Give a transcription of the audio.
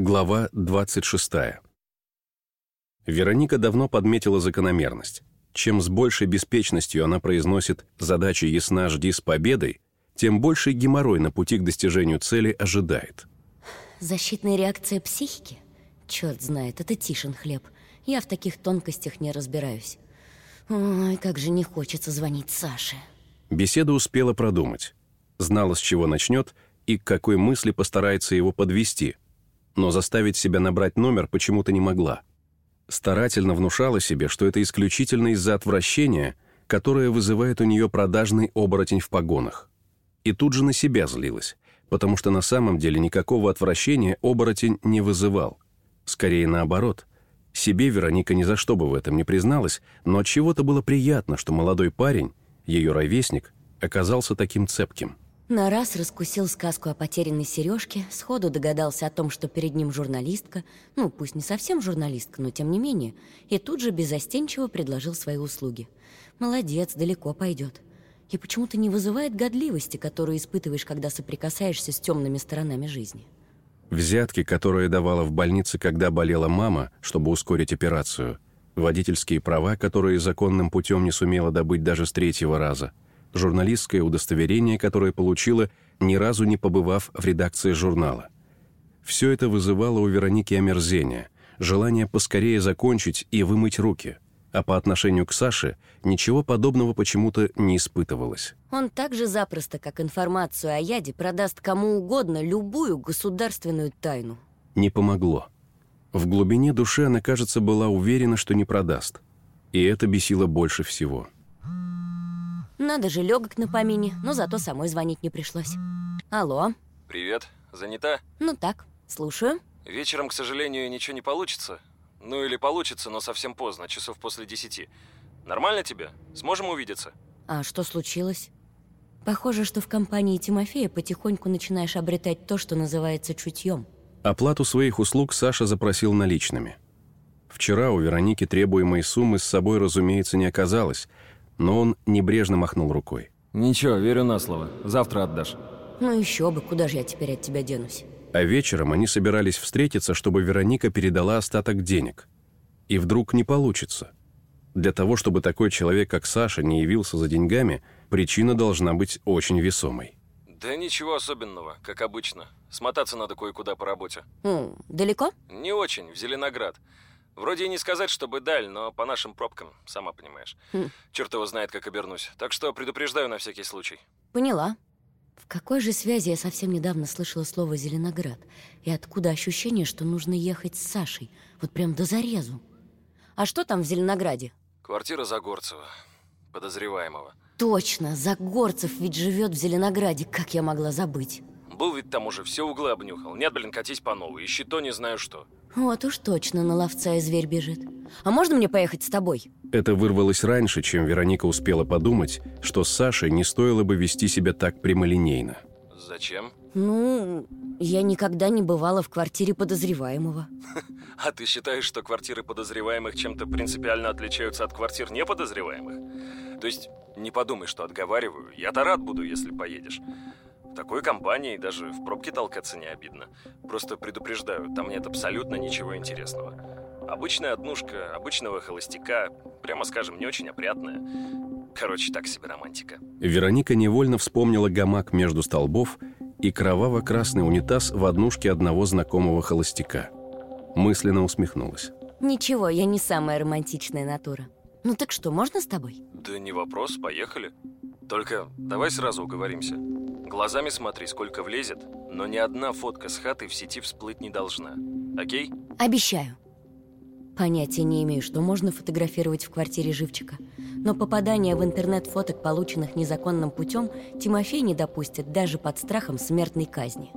Глава 26. Вероника давно подметила закономерность. Чем с большей беспечностью она произносит «задача ясна, жди с победой», тем больше геморрой на пути к достижению цели ожидает. Защитная реакция психики? Черт знает, это Тишин хлеб. Я в таких тонкостях не разбираюсь. Ой, как же не хочется звонить Саше. Беседа успела продумать. Знала, с чего начнет и к какой мысли постарается его подвести, но заставить себя набрать номер почему-то не могла. Старательно внушала себе, что это исключительно из-за отвращения, которое вызывает у нее продажный оборотень в погонах. И тут же на себя злилась, потому что на самом деле никакого отвращения оборотень не вызывал. Скорее наоборот. Себе Вероника ни за что бы в этом не призналась, но от чего-то было приятно, что молодой парень, ее ровесник, оказался таким цепким. На раз раскусил сказку о потерянной сережке, сходу догадался о том, что перед ним журналистка, ну, пусть не совсем журналистка, но тем не менее, и тут же безостенчиво предложил свои услуги. Молодец, далеко пойдет. И почему-то не вызывает годливости, которую испытываешь, когда соприкасаешься с темными сторонами жизни. Взятки, которые давала в больнице, когда болела мама, чтобы ускорить операцию, водительские права, которые законным путем не сумела добыть даже с третьего раза — журналистское удостоверение, которое получила, ни разу не побывав в редакции журнала. Все это вызывало у Вероники омерзение, желание поскорее закончить и вымыть руки, а по отношению к Саше ничего подобного почему-то не испытывалось. Он так же запросто, как информацию о яде, продаст кому угодно любую государственную тайну. Не помогло. В глубине души она, кажется, была уверена, что не продаст. И это бесило больше всего. Надо же, легок на помине, но зато самой звонить не пришлось. Алло. Привет. Занята? Ну так, слушаю. Вечером, к сожалению, ничего не получится. Ну или получится, но совсем поздно, часов после десяти. Нормально тебе? Сможем увидеться? А что случилось? Похоже, что в компании Тимофея потихоньку начинаешь обретать то, что называется чутьем. Оплату своих услуг Саша запросил наличными. Вчера у Вероники требуемой суммы с собой, разумеется, не оказалось, но он небрежно махнул рукой. «Ничего, верю на слово. Завтра отдашь». Ну еще бы, куда же я теперь от тебя денусь? А вечером они собирались встретиться, чтобы Вероника передала остаток денег. И вдруг не получится. Для того, чтобы такой человек, как Саша, не явился за деньгами, причина должна быть очень весомой. Да ничего особенного, как обычно. Смотаться надо кое-куда по работе. Ну, далеко? Не очень, в Зеленоград. Вроде и не сказать, чтобы даль, но по нашим пробкам, сама понимаешь. Хм. Черт его знает, как обернусь. Так что предупреждаю на всякий случай. Поняла. В какой же связи я совсем недавно слышала слово «Зеленоград»? И откуда ощущение, что нужно ехать с Сашей? Вот прям до зарезу. А что там в Зеленограде? Квартира Загорцева, подозреваемого. Точно, Загорцев ведь живет в Зеленограде, как я могла забыть. Был ведь там уже, все углы обнюхал. Нет, блин, катись по новой, ищи то не знаю что. Вот уж точно на ловца и зверь бежит. А можно мне поехать с тобой? Это вырвалось раньше, чем Вероника успела подумать, что с Сашей не стоило бы вести себя так прямолинейно. Зачем? Ну, я никогда не бывала в квартире подозреваемого. А ты считаешь, что квартиры подозреваемых чем-то принципиально отличаются от квартир неподозреваемых? То есть, не подумай, что отговариваю. Я-то рад буду, если поедешь такой компании даже в пробке толкаться не обидно. Просто предупреждаю, там нет абсолютно ничего интересного. Обычная однушка, обычного холостяка, прямо скажем, не очень опрятная. Короче, так себе романтика. Вероника невольно вспомнила гамак между столбов и кроваво-красный унитаз в однушке одного знакомого холостяка. Мысленно усмехнулась. Ничего, я не самая романтичная натура. Ну так что, можно с тобой? Да не вопрос, поехали. Только давай сразу уговоримся. Глазами смотри, сколько влезет, но ни одна фотка с хаты в сети всплыть не должна. Окей? Обещаю. Понятия не имею, что можно фотографировать в квартире живчика. Но попадание в интернет фоток, полученных незаконным путем, Тимофей не допустит даже под страхом смертной казни.